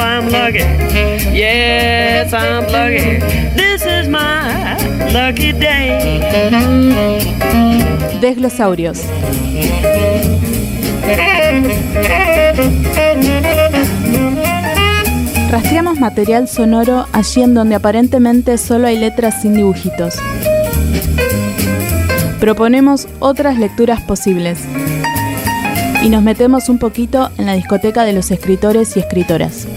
I'm lucky. Yes I'm lucky. This is my lucky day. Desglosaurios Rastreamos material sonoro allí en donde aparentemente solo hay letras sin dibujitos. Proponemos otras lecturas posibles. Y nos metemos un poquito en la discoteca de los escritores y escritoras.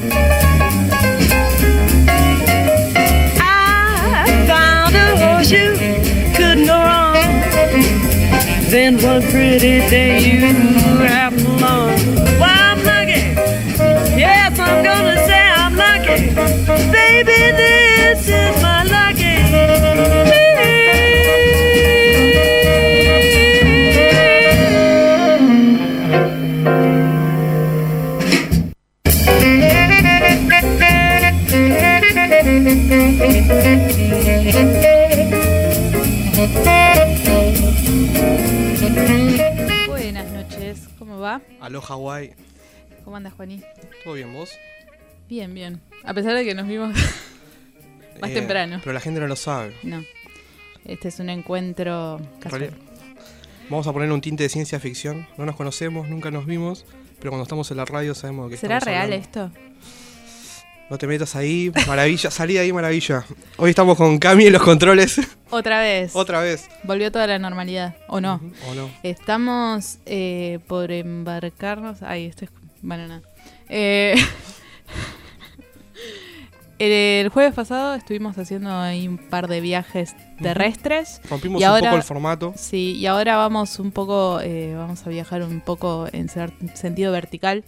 Aló Hawái. ¿Cómo andas, Juaní? ¿Todo bien vos? Bien, bien. A pesar de que nos vimos más Eh, temprano. Pero la gente no lo sabe. No. Este es un encuentro En casual. Vamos a poner un tinte de ciencia ficción. No nos conocemos, nunca nos vimos, pero cuando estamos en la radio sabemos qué ¿Será estamos real hablando. esto? No te metas ahí, maravilla, salí de ahí, maravilla. Hoy estamos con Cami en los controles. Otra vez. Otra vez. Volvió toda la normalidad. ¿O no? ¿O no? Estamos eh, por embarcarnos. Ay, esto es. Bueno, nada. Eh, el jueves pasado estuvimos haciendo ahí un par de viajes terrestres. Rompimos Y un ahora- poco el formato. Sí, y ahora vamos un poco. eh, vamos a viajar un poco en sentido vertical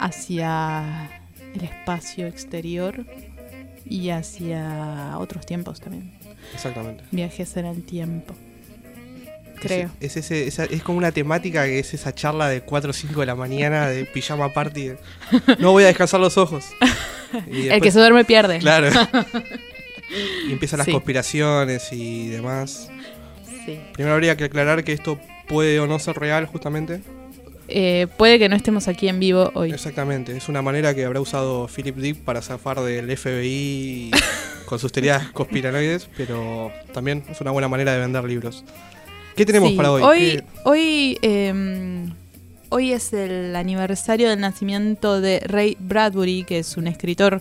hacia el espacio exterior y hacia otros tiempos también. Exactamente. Viajes en el tiempo. Creo. Es, es ese- esa- es como una temática que es esa charla de 4 o 5 de la mañana de pijama party. de, no voy a descansar los ojos. Y el que se duerme pierde. Claro. y empiezan las Sí. conspiraciones y demás. Sí. Primero habría que aclarar que esto puede o no ser real, justamente. Eh, puede que no estemos aquí en vivo hoy. Exactamente. Es una manera que habrá usado Philip Dick para zafar del FBI con sus teorías conspiranoides, pero también es una buena manera de vender libros. ¿Qué tenemos Sí, para hoy? Hoy, ¿Qué- hoy, eh, hoy es el aniversario del nacimiento de Ray Bradbury, que es un escritor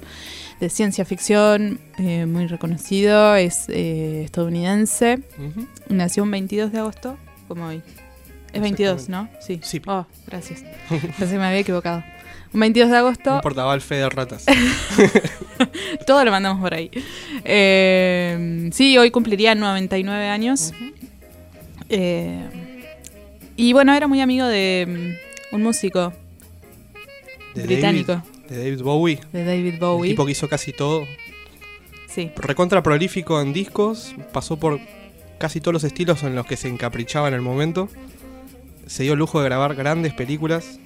de ciencia ficción eh, muy reconocido, es eh, estadounidense. Ujú. Nació un 22 de agosto, como hoy. Es 22, ¿no? Sí. Sí. Oh, gracias. Pensé me había equivocado. Un 22 de agosto, importaba el fe de ratas. todo lo mandamos por ahí. Eh, sí, hoy cumpliría 99 años. Eh, y bueno, era muy amigo de mm, un músico De británico, David, de David Bowie. de David El Bowie. tipo que hizo casi todo. Sí, Recontra prolífico en discos. Pasó por casi todos los estilos en los que se encaprichaba en el momento. Se dio el lujo de grabar grandes películas.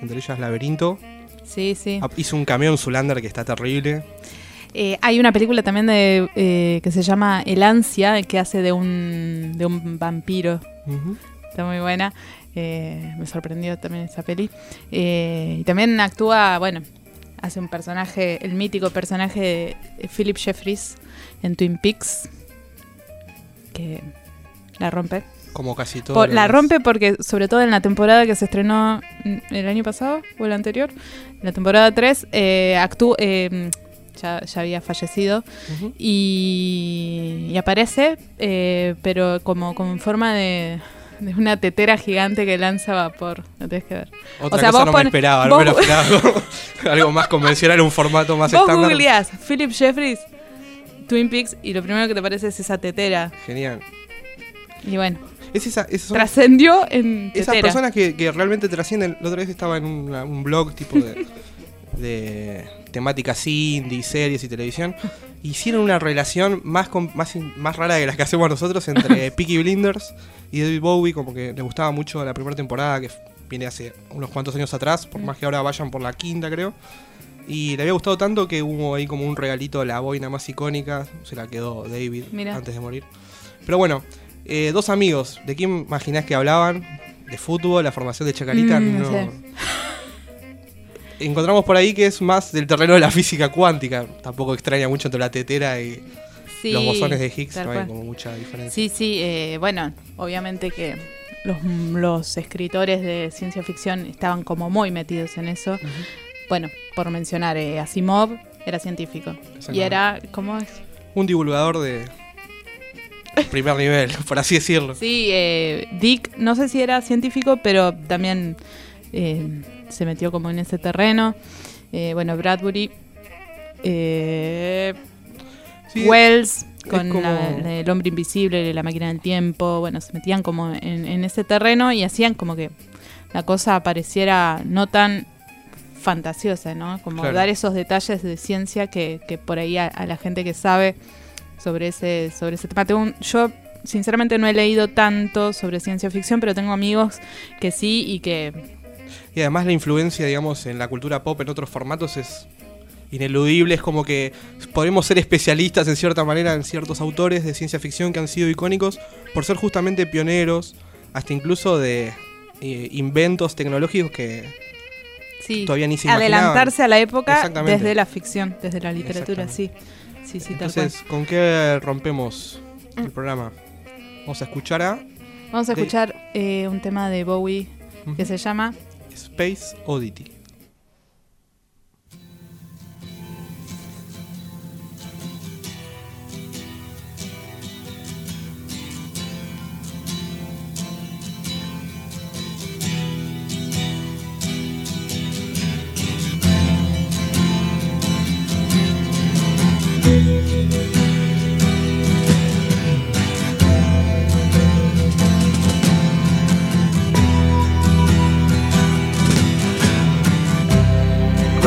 Entre ellas Laberinto. sí, sí. Ah, Hizo un cameo en Zulander que está terrible. Eh, hay una película también de eh, que se llama El Ansia, que hace de un, de un vampiro. Está muy buena. Eh, me sorprendió también esa peli. Y también actúa, bueno, hace un personaje, el mítico personaje de Philip Jeffries en Twin Peaks. Que la rompe. Como casi todo. Por- la rompe porque, sobre todo en la temporada que se estrenó mm, el año pasado o el anterior, en la temporada 3, eh, actú- eh, ya, ya había fallecido y, y aparece, eh, pero como, como en forma de, de una tetera gigante que lanza vapor. Lo tenés que ver. Otra O sea, cosa vos no me esperaba, no me lo esperaba. Algo más convencional, un formato más Vos estándar. googleás Philip Jeffries, Twin Peaks, y lo primero que te aparece es esa tetera. Genial. Y bueno, Es esa, son trascendió en esas tetera. personas que, que realmente trascienden. La otra vez estaba en una- un blog tipo de, de temáticas indie, series y televisión. Hicieron una relación más, com- más, más rara que las que hacemos nosotros entre Peaky Blinders y David Bowie. Como que les gustaba mucho la primera temporada que viene hace unos cuantos años atrás. Por más que ahora vayan por la quinta, creo. Y le había gustado tanto que hubo ahí como un regalito, la boina más icónica, se la quedó David antes de morir. Pero bueno, eh, dos amigos, ¿de quién imaginás que hablaban? De fútbol, la formación de Chacarita. Mm, no sé. Encontramos por ahí que es más del terreno de la física cuántica. Tampoco extraña mucho entre la tetera y Sí, los bosones de Higgs, no hay como mucha diferencia. Sí, sí, eh, bueno, obviamente que los, los escritores de ciencia ficción estaban como muy metidos en eso. Bueno, por mencionar, eh, Asimov era científico. Y era, ¿cómo es? Un divulgador de primer nivel, por así decirlo. Sí, eh, Dick, no sé si era científico, pero también eh, se metió como en ese terreno. Eh, bueno, Bradbury, eh, Sí, Wells, con como- la- la- el hombre invisible, la máquina del tiempo, bueno, se metían como en, en ese terreno y hacían como que la cosa pareciera no tan fantasiosa, ¿no? Como Claro. dar esos detalles de ciencia que, que por ahí a, a la gente que sabe sobre ese, sobre ese tema. Tengo un- yo sinceramente no he leído tanto sobre ciencia ficción, pero tengo amigos que sí y que Y además la influencia, digamos, en la cultura pop en otros formatos es ineludible. Es como que podemos ser especialistas en cierta manera en ciertos autores de ciencia ficción que han sido icónicos por ser justamente pioneros, hasta incluso de eh, inventos tecnológicos que sí, todavía ni se adelantarse a la época desde la ficción, desde la literatura, sí. Sí, sí. Entonces, ¿con qué rompemos el programa? Vamos a escuchar a Vamos a escuchar eh, un tema de Bowie que se llama Space Oddity.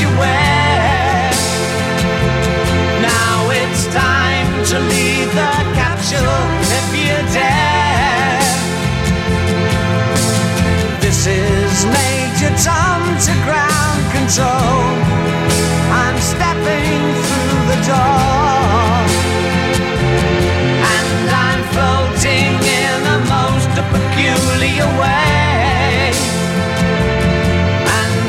You wear. Now it's time to leave the capsule if you dare. This is Major Tom to ground control. I'm stepping through the door. And I'm floating in a most peculiar way.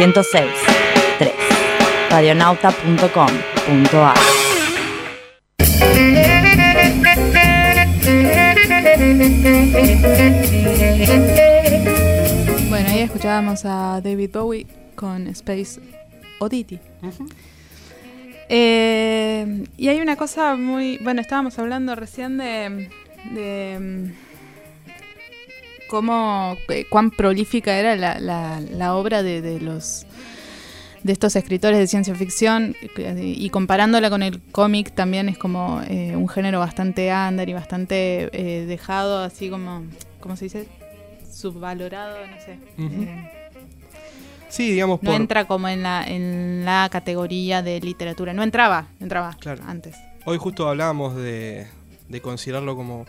106.3 radionauta.com.ar Bueno, ahí escuchábamos a David Bowie con Space Oddity. Eh, y hay una cosa muy. Bueno, estábamos hablando recién de. de cómo. eh, cuán prolífica era la, la- la obra de, de los. de estos escritores de ciencia ficción. Y comparándola con el cómic también es como eh, un género bastante under y bastante eh, dejado, así como. ¿Cómo se dice? Subvalorado, no sé. Eh, Sí, digamos, no por, entra como en la, en la categoría de literatura. No entraba, entraba Claro. antes. hoy justo hablábamos de, de considerarlo como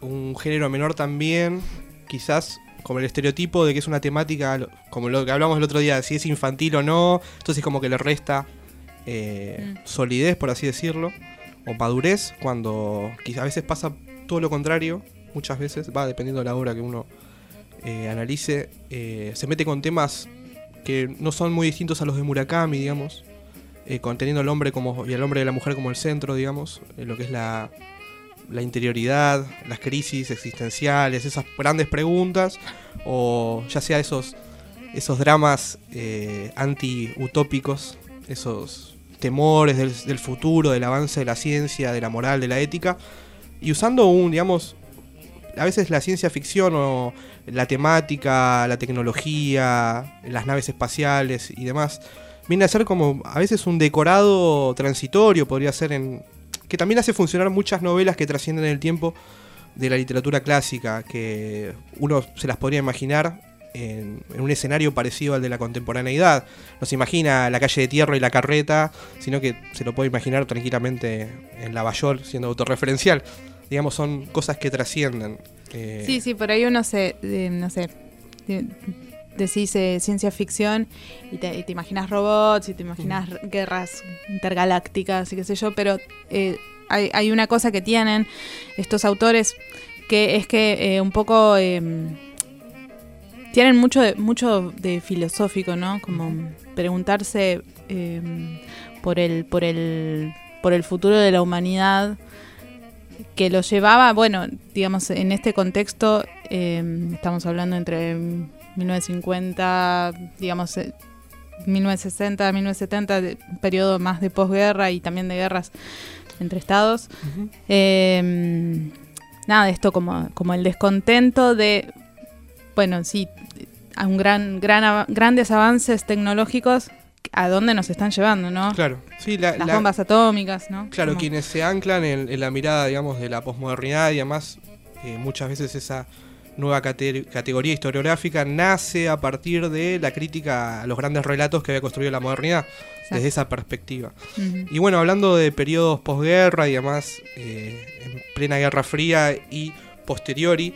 un género menor también, quizás como el estereotipo de que es una temática, como lo que hablamos el otro día, si es infantil o no, entonces como que le resta eh, Mm. solidez, por así decirlo, o madurez, cuando quizás a veces pasa todo lo contrario, muchas veces, va dependiendo de la obra que uno eh, analice, eh, se mete con temas que no son muy distintos a los de Murakami, digamos, conteniendo al hombre como y al hombre y la mujer como el centro, digamos, lo que es la, la interioridad, las crisis existenciales, esas grandes preguntas, o ya sea esos, esos dramas eh, anti-utópicos, esos temores del, del futuro, del avance de la ciencia, de la moral, de la ética, y usando un, digamos, a veces la ciencia ficción o la temática, la tecnología, las naves espaciales y demás, viene a ser como a veces un decorado transitorio, podría ser en... que también hace funcionar muchas novelas que trascienden el tiempo de la literatura clásica, que uno se las podría imaginar en, un escenario parecido al de la contemporaneidad. No se imagina la calle de tierra y la carreta, sino que se lo puede imaginar tranquilamente en Lavallol, siendo autorreferencial. Digamos, son cosas que trascienden. eh, Sí, sí, por ahí uno se, eh, no sé, decís eh, ciencia ficción y te, y te imaginas robots y te imaginas guerras intergalácticas y qué sé yo, pero eh, hay, hay una cosa que tienen estos autores que es que eh, un poco eh, tienen mucho de, mucho de filosófico, ¿no? Como preguntarse eh, por el por el por el futuro de la humanidad que lo llevaba, bueno, digamos, en este contexto, eh, estamos hablando entre 1950, digamos, eh, 1960, 1970, de- un periodo más de posguerra y también de guerras entre estados. ujú. Eh, nada, esto como, como el descontento de, bueno, sí, a un gran, gran, grandes avances tecnológicos, a dónde nos están llevando, ¿no? Claro, sí, la, Las la- bombas atómicas, ¿no? Claro, quienes se anclan en, en la mirada, digamos, de la posmodernidad y además eh, muchas veces esa nueva cate- categoría historiográfica nace a partir de la crítica a los grandes relatos que había construido la modernidad, desde esa perspectiva. Y bueno, hablando de periodos posguerra y además eh, en plena Guerra Fría y posteriori,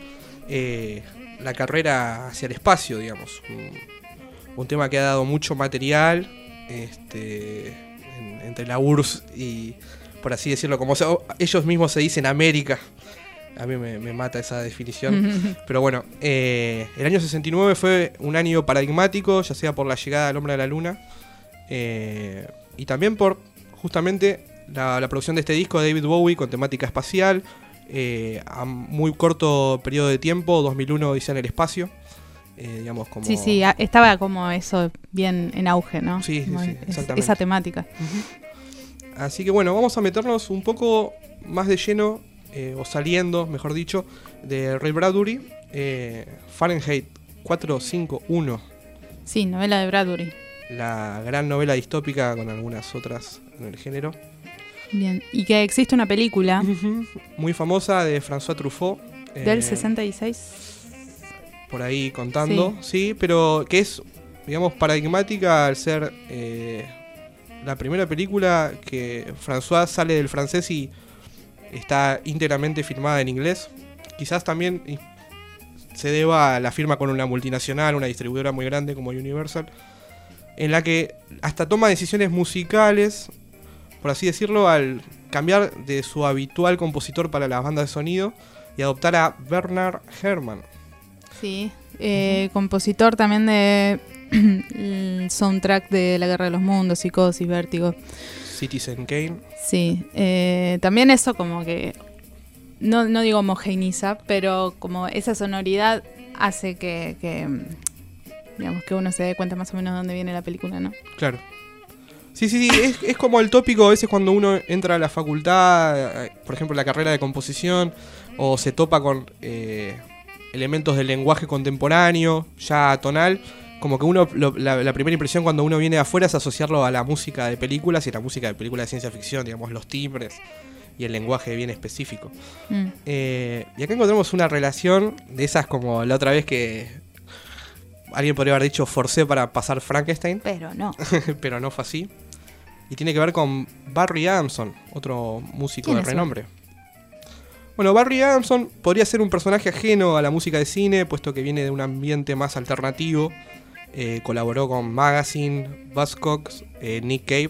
eh, la carrera hacia el espacio, digamos. Un, un tema que ha dado mucho material este, en- entre la URSS y, por así decirlo, como se- ellos mismos se dicen América. A mí me, me mata esa definición. Pero bueno, eh, el año 69 fue un año paradigmático, ya sea por la llegada del hombre a la luna eh, y también por justamente la, la producción de este disco de David Bowie con temática espacial, eh, a muy corto periodo de tiempo, 2001 dice en el espacio. eh, digamos como Sí, sí, estaba como eso bien en auge, ¿no? Sí, sí, sí, exactamente. Esa temática. Así que bueno, vamos a meternos un poco más de lleno, eh, o saliendo, mejor dicho, de Ray Bradbury, eh, Fahrenheit 451, Sí, novela de Bradbury. la gran novela distópica con algunas otras en el género. Bien. Y que existe una película Muy famosa de François Truffaut. del eh, 66. por ahí contando, sí. pero que es, digamos, paradigmática al ser eh, la primera película que François sale del francés y está íntegramente filmada en inglés. Quizás también se deba a la firma con una multinacional, una distribuidora muy grande como Universal, en la que hasta toma decisiones musicales, por así decirlo, al cambiar de su habitual compositor para las bandas de sonido y adoptar a Bernard Herrmann. Sí. Eh, Compositor también de el soundtrack de La Guerra de los Mundos, Psicosis, Vértigo. Citizen Kane. Sí, eh, también eso como que, no, no digo homogeneiza, pero como esa sonoridad hace que, que, digamos, que uno se dé cuenta más o menos de dónde viene la película, ¿no? Claro. Sí, sí, sí, es, es como el tópico a veces cuando uno entra a la facultad, eh, por ejemplo, la carrera de composición, o se topa con eh, elementos del lenguaje contemporáneo, ya tonal, como que uno, lo- la, la primera impresión cuando uno viene de afuera es asociarlo a la música de películas y la música de películas de ciencia ficción, digamos, los timbres y el lenguaje bien específico. Mm. Eh, y acá encontramos una relación de esas como la otra vez que alguien podría haber dicho forcé para pasar Frankenstein, Pero no. pero no fue así. Y tiene que ver con Barry Adamson, otro músico ¿Quién de él? renombre. Bueno, Barry Adamson podría ser un personaje ajeno a la música de cine, puesto que viene de un ambiente más alternativo. Eh, colaboró con Magazine, Buzzcocks, eh, Nick Cave.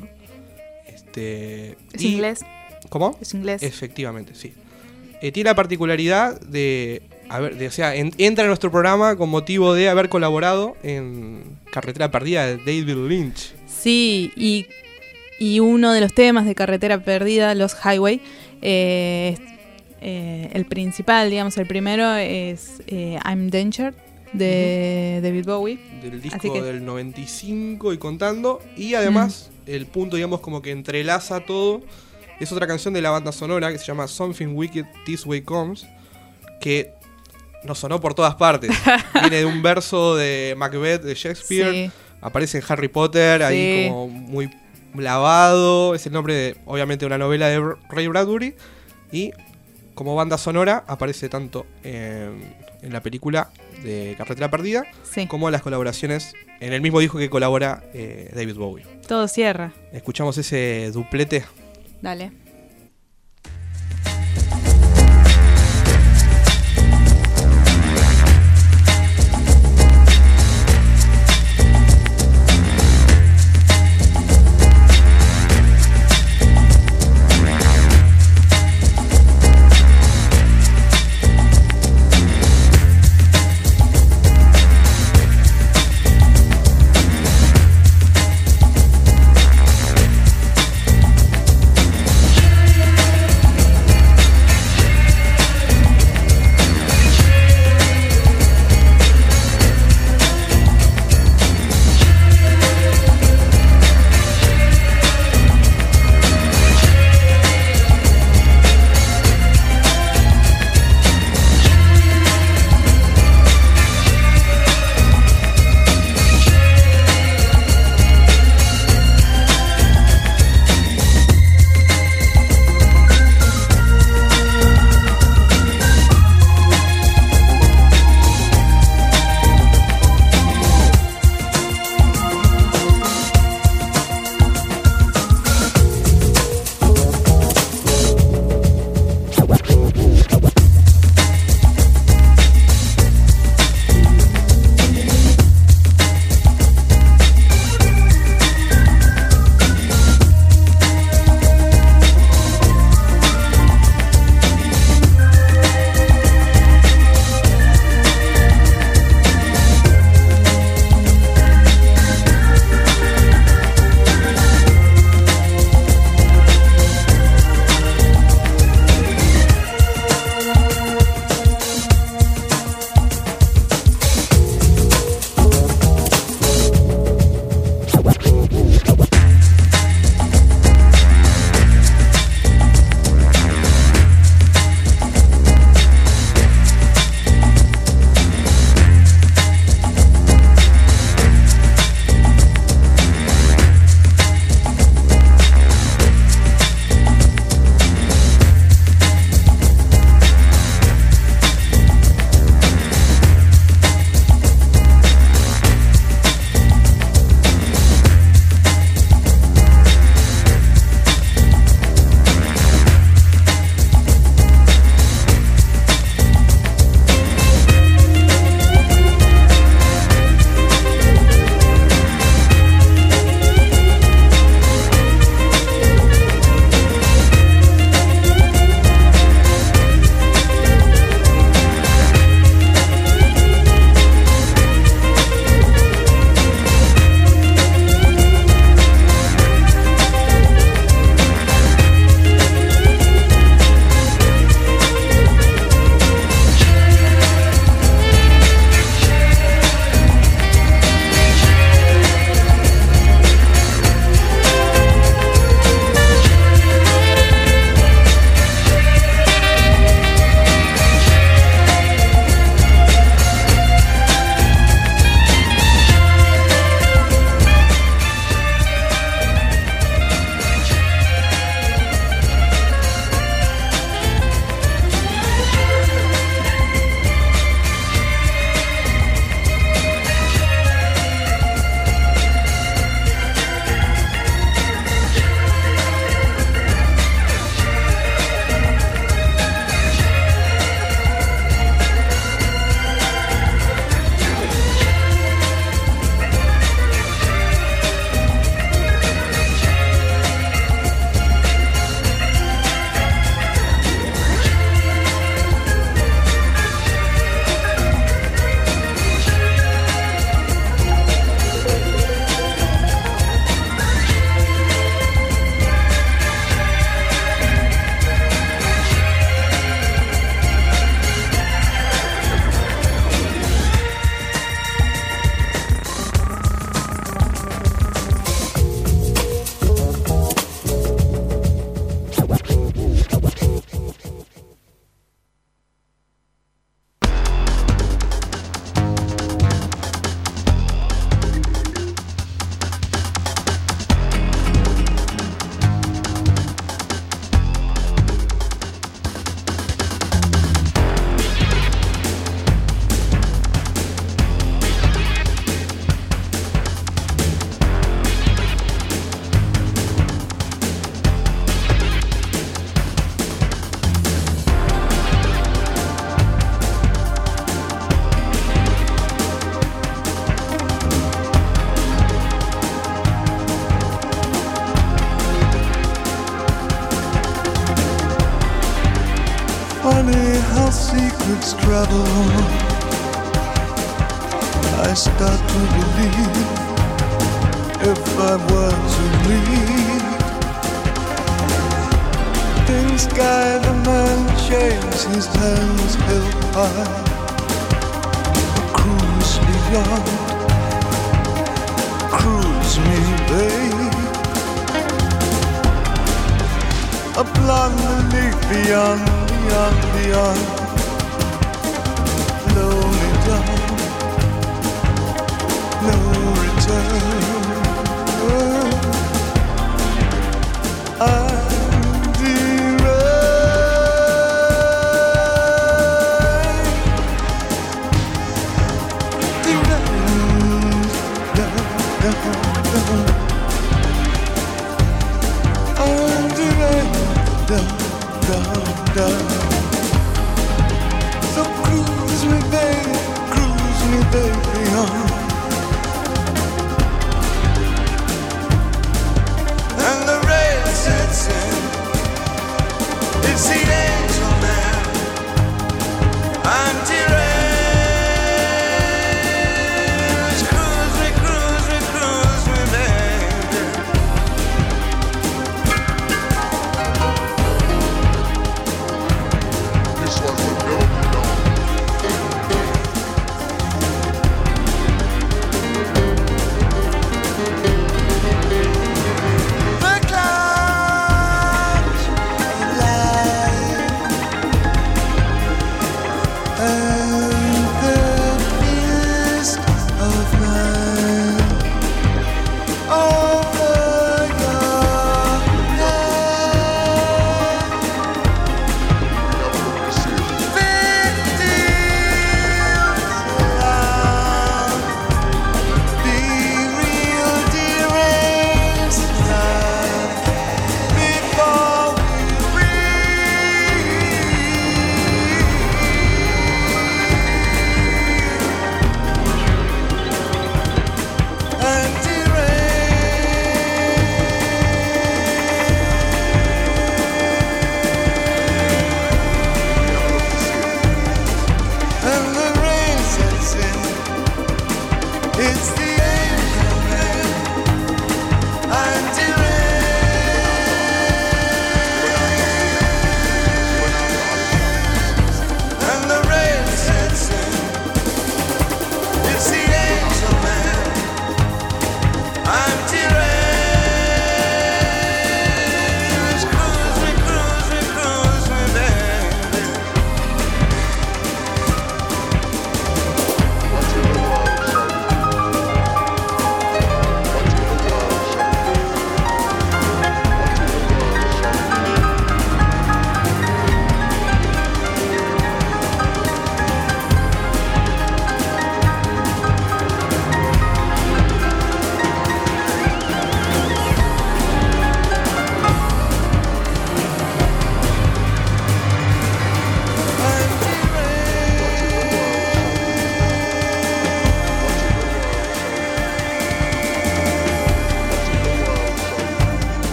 Este, ¿Es y- inglés? ¿Cómo? ¿Es inglés? Efectivamente, sí. Eh, tiene la particularidad de, haber, de- o sea, en- entra en nuestro programa con motivo de haber colaborado en Carretera Perdida de David Lynch. Sí, y, y uno de los temas de Carretera Perdida, Los Highway, el principal, digamos, el primero es I'm Danger de David Bowie. del disco que- del 95 y contando. Y además, el punto, digamos, como que entrelaza todo. Es otra canción de la banda sonora que se llama Something Wicked This Way Comes. Que nos sonó por todas partes. Viene de un verso de Macbeth de Shakespeare. Sí, Aparece en Harry Potter, ahí como muy lavado. Es el nombre, de, obviamente, de una novela de Ray Bradbury. Y como banda sonora aparece tanto en, en la película de Carretera Perdida sí, como las colaboraciones en el mismo disco que colabora eh, David Bowie. todo cierra. Escuchamos ese duplete. Dale.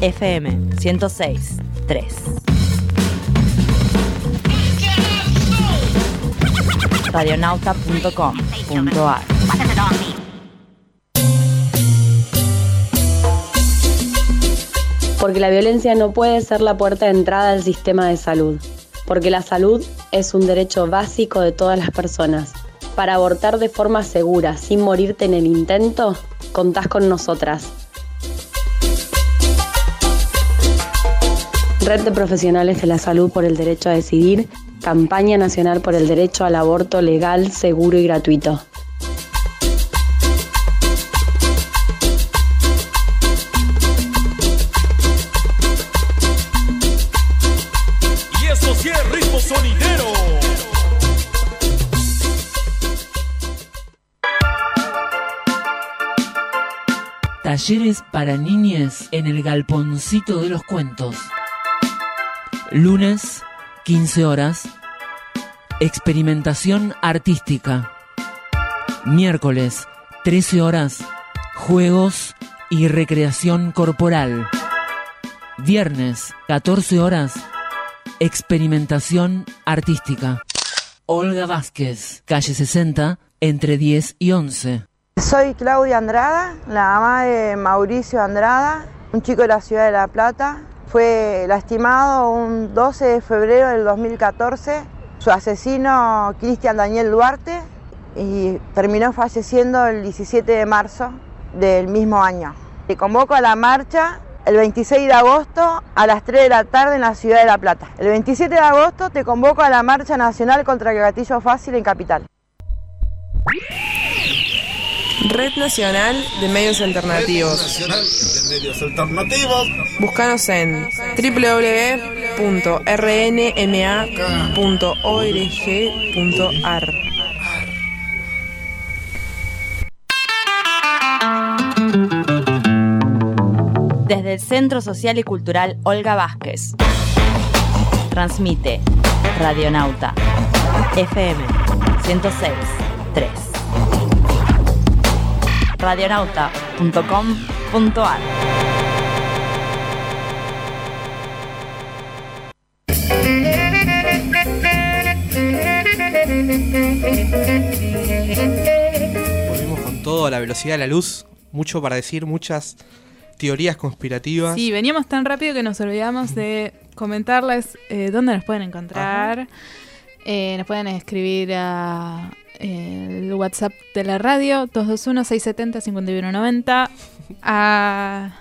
FM 106 3. Radionauta.com.ar Porque la violencia no puede ser la puerta de entrada al sistema de salud. Porque la salud es un derecho básico de todas las personas. Para abortar de forma segura, sin morirte en el intento, contás con nosotras. Red de Profesionales de la Salud por el Derecho a Decidir, Campaña Nacional por el Derecho al Aborto Legal, Seguro y Gratuito. Y eso sí es ritmo sonidero. Talleres para niñes en el Galponcito de los Cuentos. Lunes, 15 horas. Experimentación artística. Miércoles, 13 horas. Juegos y recreación corporal. Viernes, 14 horas, experimentación artística. Olga Vázquez, calle 60, entre 10 y 11. Soy Claudia Andrada, la mamá de Mauricio Andrada, un chico de la ciudad de La Plata. Fue lastimado un 12 de febrero del 2014. Su asesino, Cristian Daniel Duarte, y terminó falleciendo el 17 de marzo del mismo año. Te convoco a la marcha el 26 de agosto a las 3 de la tarde en la ciudad de La Plata. El 27 de agosto te convoco a la marcha nacional contra el gatillo fácil en Capital. Red Nacional de Medios Alternativos. Nacional de Medios Alternativos. Búscanos en www.rnma.org.ar. Desde el Centro Social y Cultural Olga Vázquez. Transmite Radionauta FM 106.3 radionauta.com.ar Volvimos con todo a la velocidad de la luz. Mucho para decir, muchas teorías conspirativas. Sí, veníamos tan rápido que nos olvidamos de comentarles eh, dónde nos pueden encontrar. Eh, nos pueden escribir a eh, el WhatsApp de la radio 221-670-5190. A,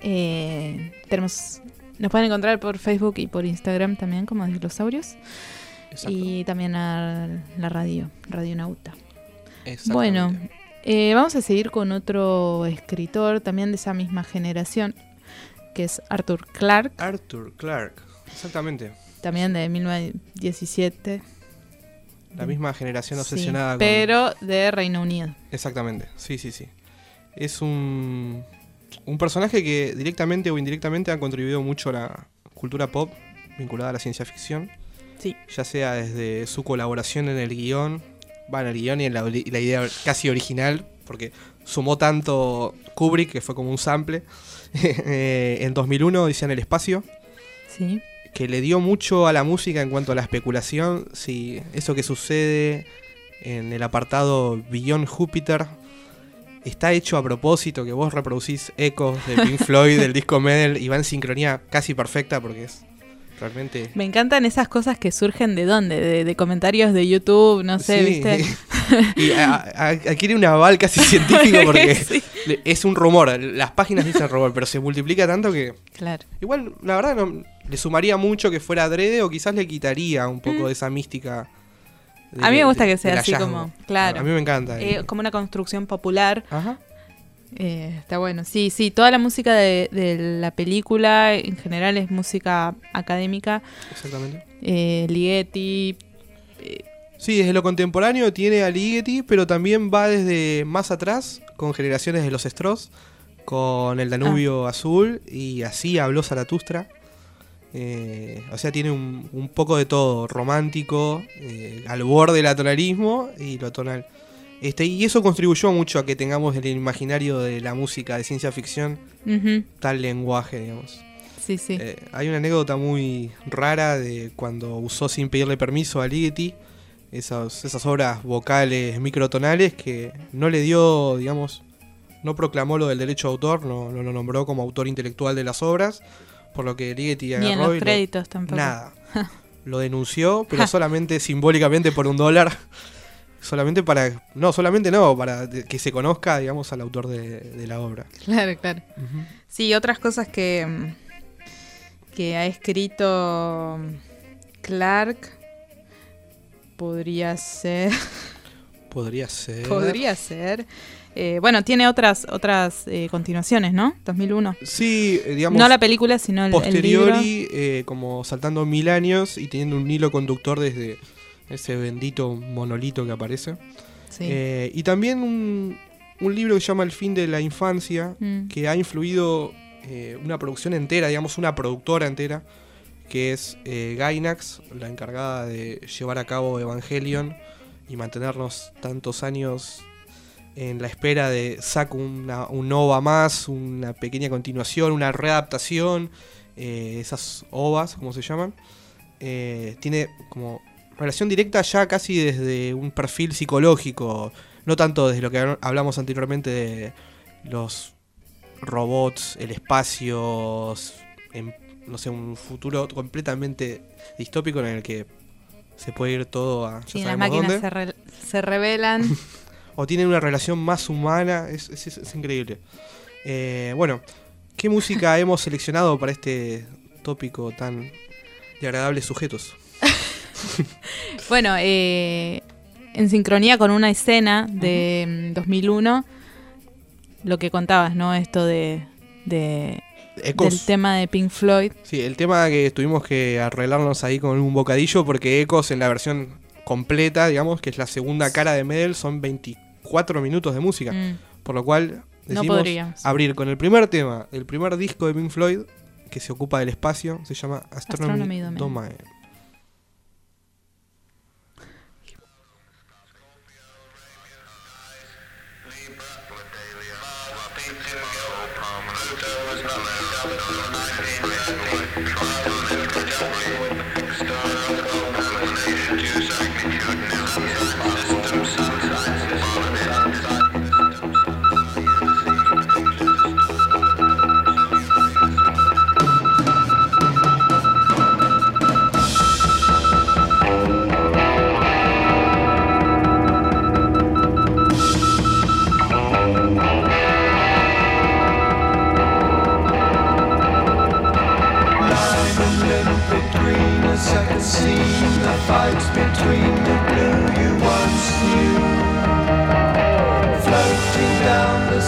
eh, tenemos, nos pueden encontrar por Facebook y por Instagram también como Dinosaurios. Y también a la radio, Radio Nauta. Bueno, eh, vamos a seguir con otro escritor también de esa misma generación, que es Arthur Clarke. Arthur Clarke, exactamente. También de 1917. La misma generación Sí, obsesionada con... Pero de Reino Unido. Exactamente, sí, sí, sí. Es un, un personaje que directamente o indirectamente ha contribuido mucho a la cultura pop vinculada a la ciencia ficción. Sí. Ya sea desde su colaboración en el guion, va en el guion y en la, la idea casi original, porque sumó tanto Kubrick, que fue como un sample, eh, en 2001, dice en el espacio, Sí. Que le dio mucho a la música en cuanto a la especulación, si eso que sucede en el apartado Beyond Júpiter está hecho a propósito, que vos reproducís ecos de Pink Floyd, del disco Medal, y va en sincronía casi perfecta porque es realmente... Me encantan esas cosas que surgen de dónde, de, de comentarios de YouTube, no sé, Sí. ¿viste? y a- a- adquiere un aval casi científico porque Sí. es un rumor. Las páginas dicen rumor, pero se multiplica tanto que. Claro. Igual, la verdad, no, le sumaría mucho que fuera adrede o quizás le quitaría un poco de esa mística. de- Mm. A mí me gusta de- que sea así hallazgo. como, claro. A mí me encanta. Eh, como una construcción popular. Ajá. Eh, está bueno. Sí, sí, toda la música de, de la película en general es música académica. Exactamente. Eh, Ligeti. Sí, desde lo contemporáneo tiene a Ligeti, pero también va desde más atrás, con generaciones de los Stross, con el Danubio Azul, y así habló Zaratustra. Eh, o sea, tiene un, un poco de todo, romántico, eh, al borde del atonalismo y lo tonal. Este, y eso contribuyó mucho a que tengamos en el imaginario de la música de ciencia ficción tal lenguaje, digamos. Sí, sí. Eh, hay una anécdota muy rara de cuando usó sin pedirle permiso a Ligeti esas, esas obras vocales microtonales que no le dio, digamos, no proclamó lo del derecho de autor, no, no lo nombró como autor intelectual de las obras, por lo que Ligeti Ni agarró en los y lo- créditos tampoco. Nada. Lo denunció, pero solamente simbólicamente por un dólar. Solamente para. No, solamente no, para que se conozca, digamos, al autor de, de la obra. Claro, claro. Sí, otras cosas que, que ha escrito Clark podría ser. Podría ser. podría ser. Eh, bueno, tiene otras otras eh, continuaciones, ¿no? 2001. Sí, eh, digamos. No la película, sino el, el libro. posteriori, eh, como saltando mil años y teniendo un hilo conductor desde ese bendito monolito que aparece. Sí. Eh, y también un, un libro que se llama El fin de la infancia, Mm. que ha influido eh, una producción entera, digamos una productora entera, que es eh, Gainax, la encargada de llevar a cabo Evangelion y mantenernos tantos años en la espera de saco una, un OVA más, una pequeña continuación, una readaptación, esas OVAs, como se llaman, tiene como relación directa ya casi desde un perfil psicológico, no tanto desde lo que hab- hablamos anteriormente de los robots, el espacio, en, no sé, un futuro completamente distópico en el que se puede ir todo a... Sí, las máquinas se, re- se revelan. o tienen una relación más humana, es, es- es- es increíble. Eh, bueno, ¿qué música hemos seleccionado para este tópico tan de agradables sujetos? Bueno, eh, en sincronía con una escena de mm, 2001, lo que contabas, ¿no? Esto de, de- Ecos. del tema de Pink Floyd. Sí, el tema que tuvimos que arreglarnos ahí con un bocadillo porque Ecos en la versión completa, digamos, que es la segunda cara de Medel, son 24 minutos de música. Mm. Por lo cual decidimos abrir con el primer tema, el primer disco de Pink Floyd, que se ocupa del espacio, se llama Astronomy, Astronomy Domain.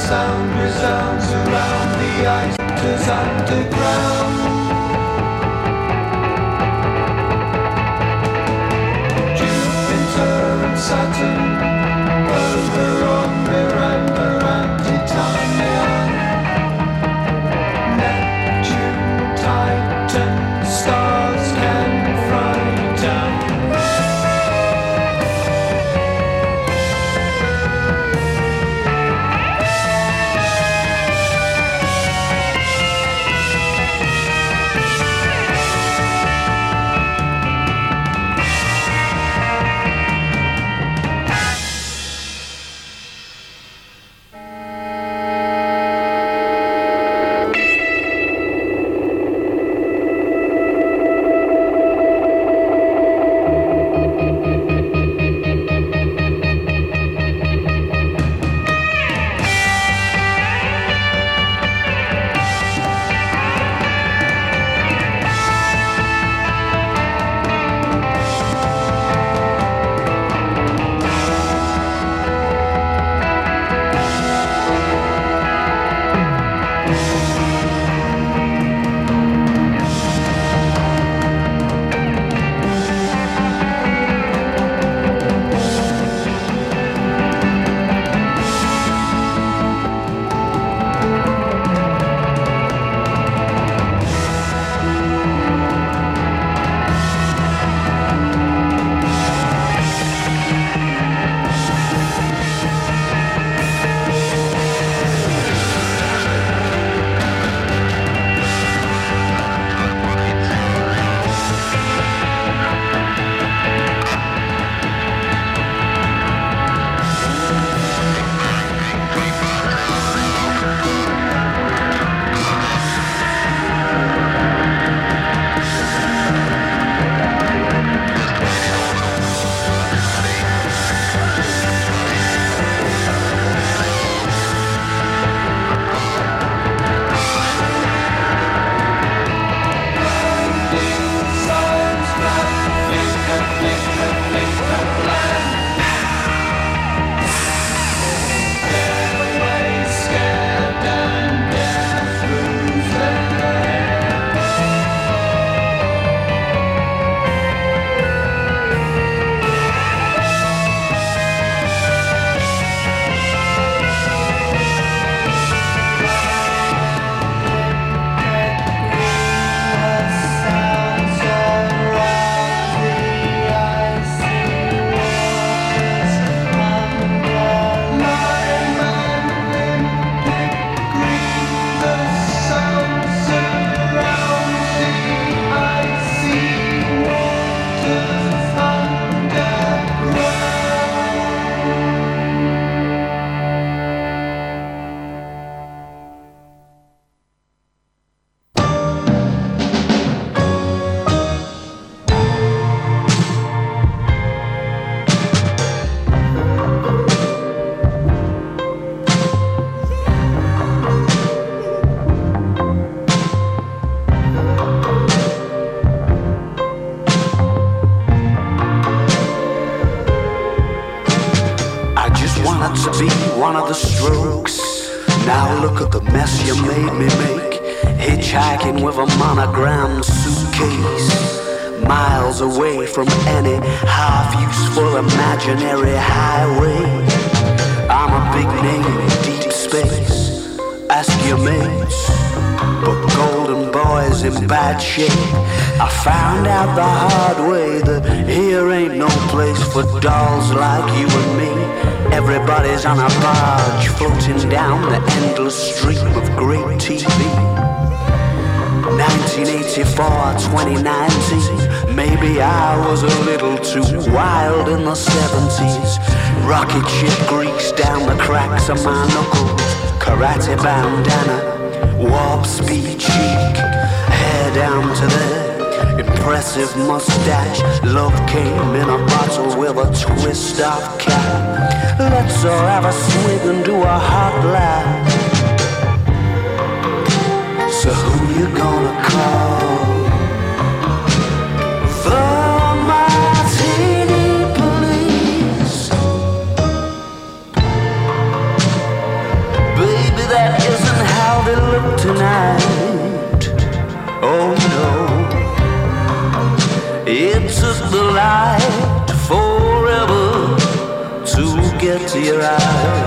sound resounds around the islanders and the space. Ask your mates. But Golden Boy's in bad shape. I found out the hard way that here ain't no place for dolls like you and me. Everybody's on a barge floating down the endless stream of great TV. 1984, 2019. Maybe I was a little too wild in the 70s. Rocket ship grease down the cracks of my knuckles. Karate bandana, warp speed cheek, hair down to there. Impressive mustache, love came in a bottle with a twist of cap. Let's all have a swig and do a hot laugh. So who you gonna call? Tonight. Oh no. It took the light forever to get to your eyes.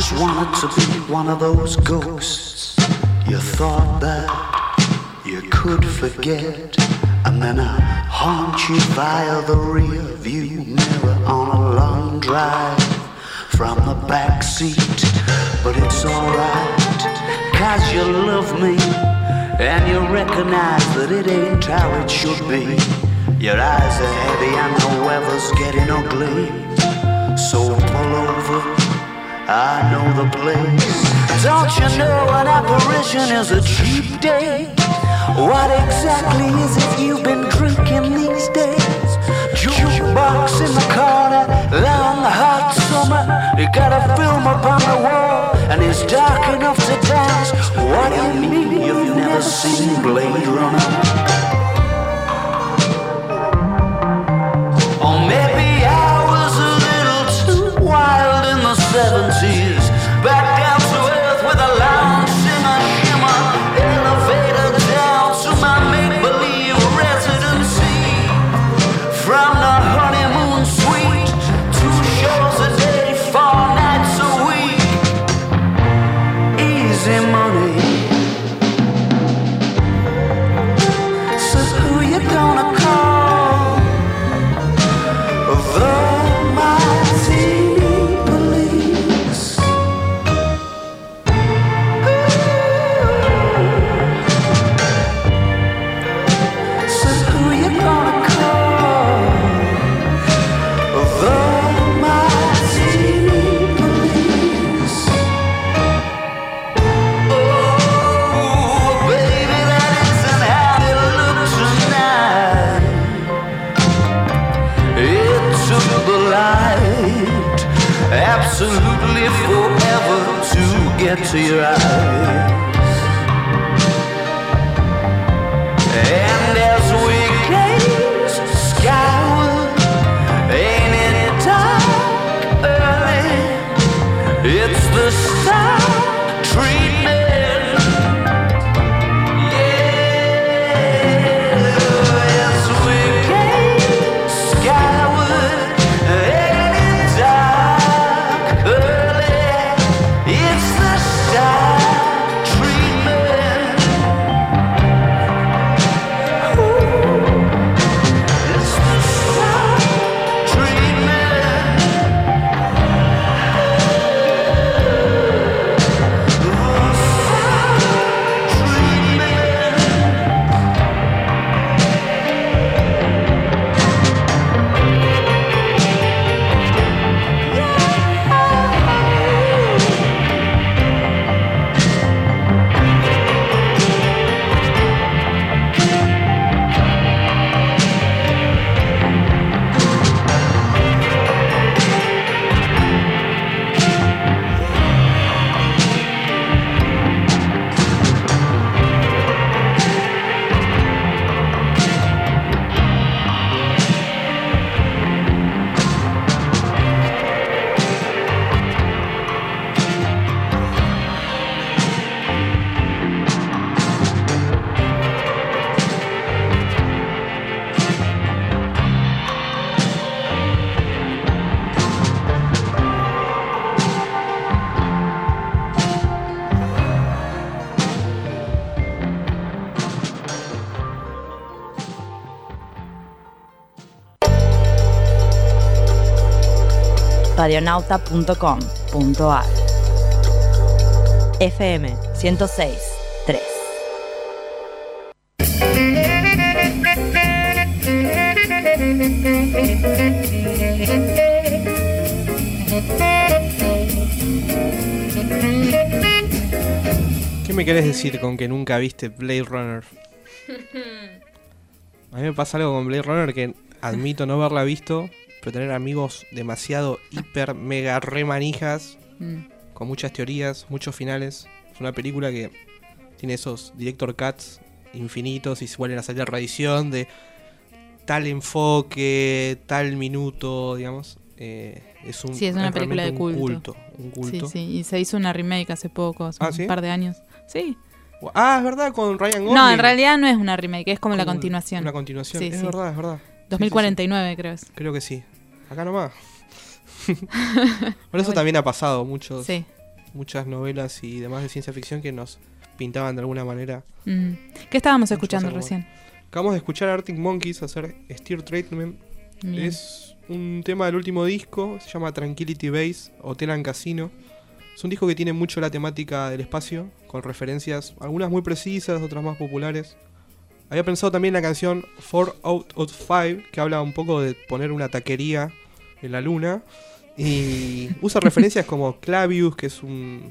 Just wanted to be one of those ghosts you thought that you could forget. And then I haunt you via the rear view mirror on a long drive from the back seat. But it's alright, cause you love me and you recognize that it ain't how it should be. Your eyes are heavy and the weather's getting ugly. So pull over. I know the place. Don't you know an apparition is a cheap date? What exactly is it you've been drinking these days? Jukebox in the corner, long hot summer. You got a film up on the wall, and it's dark enough to dance. What do you mean you've never seen Blade Runner? To your eyes. radionauta.com.ar FM 106 3 ¿Qué me querés decir con que nunca viste Blade Runner? A mí me pasa algo con Blade Runner que admito no haberla visto, pero tener amigos demasiado hiper, mega, re manijas, Mm. con muchas teorías, muchos finales. Es una película que tiene esos director cuts infinitos y se vuelven a salir a reedición de tal enfoque, tal minuto, digamos. Eh, es un, Sí, es una película de culto. un culto. Un culto. Sí, sí, y se hizo una remake hace poco, hace ¿Ah, un sí? par de años. Sí. Ah, es verdad, con Ryan Gosling. No, en realidad no es una remake, es como la continuación. Una continuación, Sí, es sí. verdad, es verdad. Sí, sí, sí. 2049 creo es. Creo que sí. Acá nomás. Por eso también ha pasado muchos, Sí. muchas novelas y demás de ciencia ficción que nos pintaban de alguna manera. Mm. ¿Qué estábamos escuchando recién? Acabamos de escuchar a Arctic Monkeys hacer Steer Treatment. Es un tema del último disco, se llama Tranquility Base, Hotel and Casino. Es un disco que tiene mucho la temática del espacio, con referencias, algunas muy precisas, otras más populares. Había pensado también la canción 4 Out of 5, que habla un poco de poner una taquería en la luna. Y usa referencias como Clavius, que es un...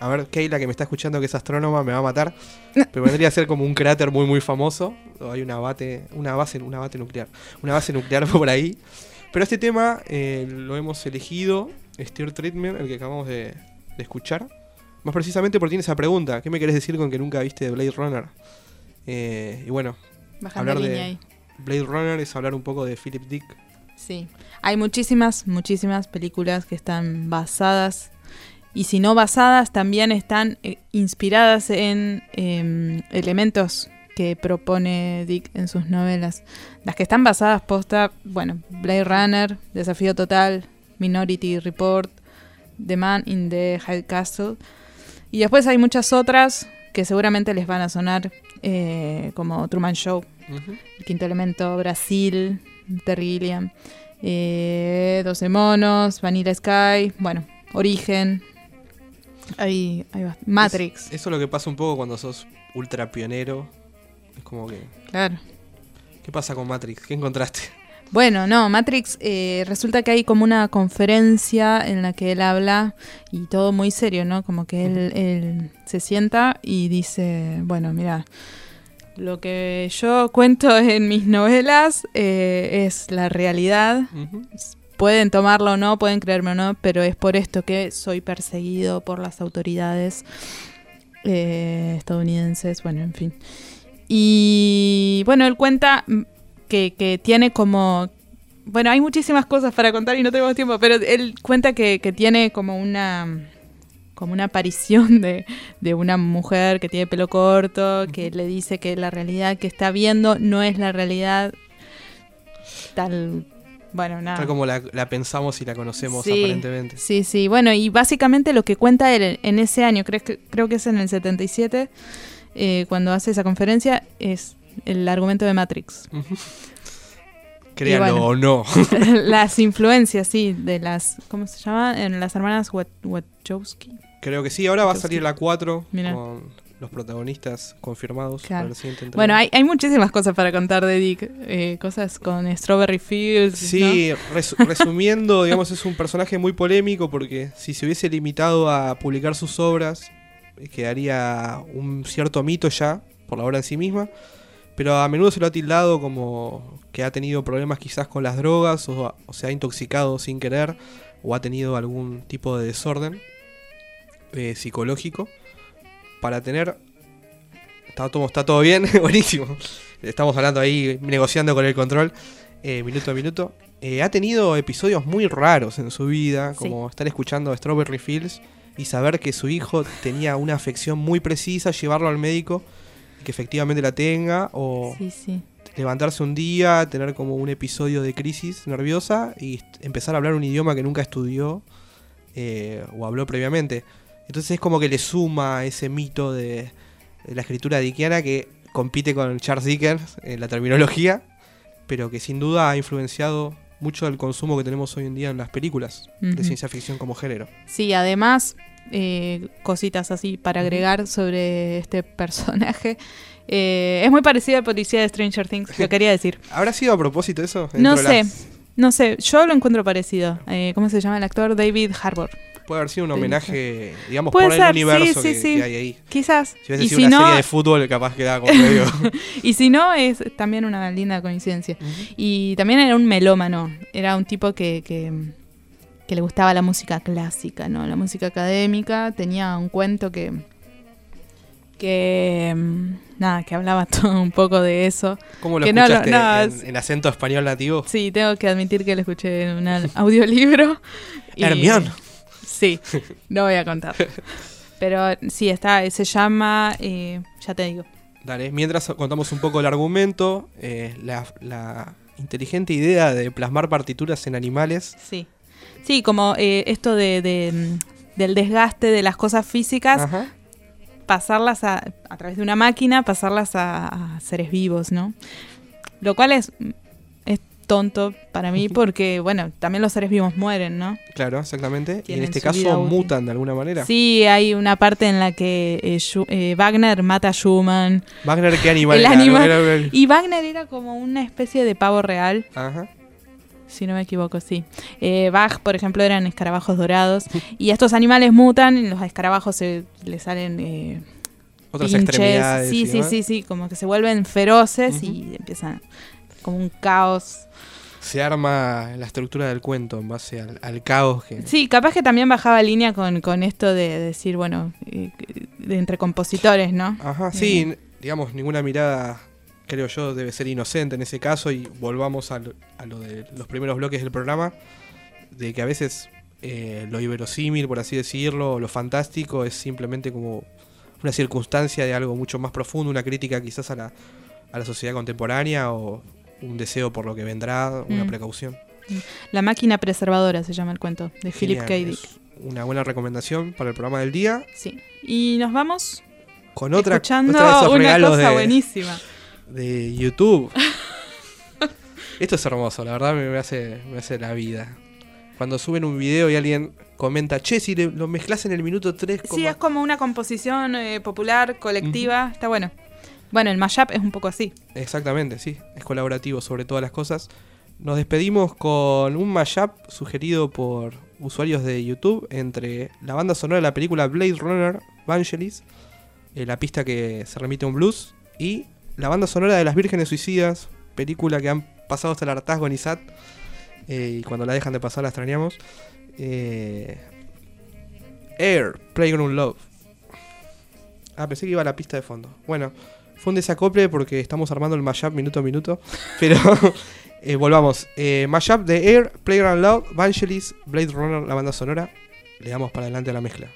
A ver, Keila, que me está escuchando, que es astrónoma, me va a matar. Pero vendría a ser como un cráter muy, muy famoso. O Hay una, bate, una, base, una base nuclear. Una base nuclear por ahí. Pero este tema eh, lo hemos elegido, Steer Treatment, el que acabamos de, de escuchar. Más precisamente porque tiene esa pregunta. ¿Qué me querés decir con que nunca viste Blade Runner? Eh, y bueno, Bajando hablar de ahí. Blade Runner es hablar un poco de Philip Dick. Sí. Hay muchísimas, muchísimas películas que están basadas. Y si no basadas, también están eh, inspiradas en em, elementos que propone Dick en sus novelas. Las que están basadas posta, bueno, Blade Runner, Desafío Total, Minority Report, The Man in the High Castle. Y después hay muchas otras que seguramente les van a sonar, eh, como Truman Show, El Quinto Elemento, Brasil, Terry Gilliam, eh, 12 Monos, Vanilla Sky, bueno, Origen. Hay, hay bast- Matrix. Es- eso es lo que pasa un poco cuando sos ultra pionero. Es como que. Claro. ¿Qué pasa con Matrix? ¿Qué encontraste? Bueno, no, Matrix eh, resulta que hay como una conferencia en la que él habla y todo muy serio, ¿no? Como que él, él se sienta y dice, bueno, mira, lo que yo cuento en mis novelas eh, es la realidad. Pueden tomarlo o no, pueden creerme o no, pero es por esto que soy perseguido por las autoridades eh, estadounidenses, bueno, en fin. Y bueno, él cuenta mm, que, que tiene como... Bueno, hay muchísimas cosas para contar y no tenemos tiempo, pero él cuenta que, que tiene como una como una aparición de, de una mujer que tiene pelo corto, que le dice que la realidad que está viendo no es la realidad tal... Bueno, nada. Tal como la, la pensamos y la conocemos Sí, aparentemente. Sí, sí. Bueno, y básicamente lo que cuenta él en ese año, creo que, creo que es en el 77, eh, cuando hace esa conferencia, es el argumento de Matrix. Créanlo o no. las influencias, sí, de las, ¿cómo se llama? En las hermanas Wachowski. Creo que sí, ahora va a salir la 4 Mira. con los protagonistas confirmados Claro. para el siguiente entrega. Bueno, hay, hay muchísimas cosas para contar de Dick. eh, cosas con Strawberry Fields. Sí, resumiendo, digamos, es un personaje muy polémico porque si se hubiese limitado a publicar sus obras, eh, quedaría un cierto mito ya por la obra en sí misma. Pero a menudo se lo ha tildado como que ha tenido problemas quizás con las drogas o, o se ha intoxicado sin querer o ha tenido algún tipo de desorden eh, psicológico para tener... Está todo, está todo bien, buenísimo. Estamos hablando ahí, negociando con el control, eh, minuto a minuto. Eh, ha tenido episodios muy raros en su vida, como estar escuchando Strawberry Fields y saber que su hijo tenía una afección muy precisa, llevarlo al médico, que efectivamente la tenga, o Sí, sí. levantarse un día, tener como un episodio de crisis nerviosa y empezar a hablar un idioma que nunca estudió eh, o habló previamente. Entonces es como que le suma ese mito de, de la escritura dickiana que compite con Charles Dickens en la terminología, pero que sin duda ha influenciado mucho del consumo que tenemos hoy en día en las películas de ciencia ficción como género. Sí, además, eh, cositas así para agregar sobre este personaje. Eh, es muy parecido al policía de Stranger Things, lo quería decir. ¿Habrá sido a propósito eso? No sé, las- no sé, yo lo encuentro parecido. Eh, ¿Cómo se llama el actor? David Harbour. Puede haber sido un homenaje, digamos, por el universo sí, que, sí, sí. que hay ahí. Quizás. Si hubiese Y sido si una no- serie de fútbol, capaz quedaba como medio... y si no, es también una linda coincidencia. Y también era un melómano, era un tipo que, que, que le gustaba la música clásica, ¿no? La música académica, tenía un cuento que, que mm, nada, que hablaba todo un poco de eso. ¿Cómo lo que escuchaste? no, en, acento español nativo? Sí, tengo que admitir que lo escuché en un audiolibro. y- Hermión. Sí, no voy a contar. Pero sí, está, se llama, eh, ya te digo. Dale, mientras contamos un poco el argumento, eh, la, la inteligente idea de plasmar partituras en animales. Sí. Sí, como eh, esto de, de, mm, del desgaste de las cosas físicas, Ajá. pasarlas a, a través de una máquina, pasarlas a, a seres vivos, ¿no? Lo cual es, es tonto para mí porque, bueno, también los seres vivos mueren, ¿no? Claro, exactamente. Y en este caso mutan de alguna manera. Sí, hay una parte en la que eh, eh, Wagner mata a Schumann. Wagner, ¿qué animal El era? animal- Era Y Wagner era como una especie de pavo real. Ajá. Si no me equivoco, sí. Eh, Bach, por ejemplo, eran escarabajos dorados. y estos animales mutan, y los escarabajos se les salen eh, Otras pinches. extremidades Sí, sí, sí, sí, como que se vuelven feroces y empiezan como un caos. Se arma la estructura del cuento en base al, al caos que... Sí, capaz que también bajaba línea con, con esto de decir, bueno, eh, de entre compositores, ¿no? Ajá, sí, n- digamos, ninguna mirada, creo yo, debe ser inocente en ese caso y volvamos al- a lo de los primeros bloques del programa, de que a veces eh, lo inverosímil, por así decirlo, lo fantástico es simplemente como una circunstancia de algo mucho más profundo, una crítica quizás a la, a la sociedad contemporánea o un deseo por lo que vendrá, una Mm. precaución. La máquina preservadora se llama el cuento, de Philip K. Dick. es Una buena recomendación para el programa del día. Sí. Y nos vamos Con otra, escuchando otra de esos una cosa de- buenísima. De YouTube. Esto es hermoso, la verdad me, hace, me hace la vida. Cuando suben un video y alguien comenta, che, si le- lo mezclas en el minuto 3, Sí, es como una composición eh, popular, colectiva, está bueno. Bueno, el mashup es un poco así. Exactamente, sí, es colaborativo sobre todas las cosas. Nos despedimos con un mashup sugerido por usuarios de YouTube entre la banda sonora de la película Blade Runner Vangelis, eh, la pista que se remite a un blues, y la banda sonora de Las Vírgenes Suicidas, película que han pasado hasta el hartazgo en ISAT, eh, y cuando la dejan de pasar la extrañamos. Eh, Air, Playground Love. Ah, pensé que iba a la pista de fondo. Bueno, fue un desacople porque estamos armando el mashup minuto a minuto. Pero eh, volvamos. Mashup de Air, Playground Love, Vangelis, Blade Runner, la banda sonora. Le damos para adelante a la mezcla.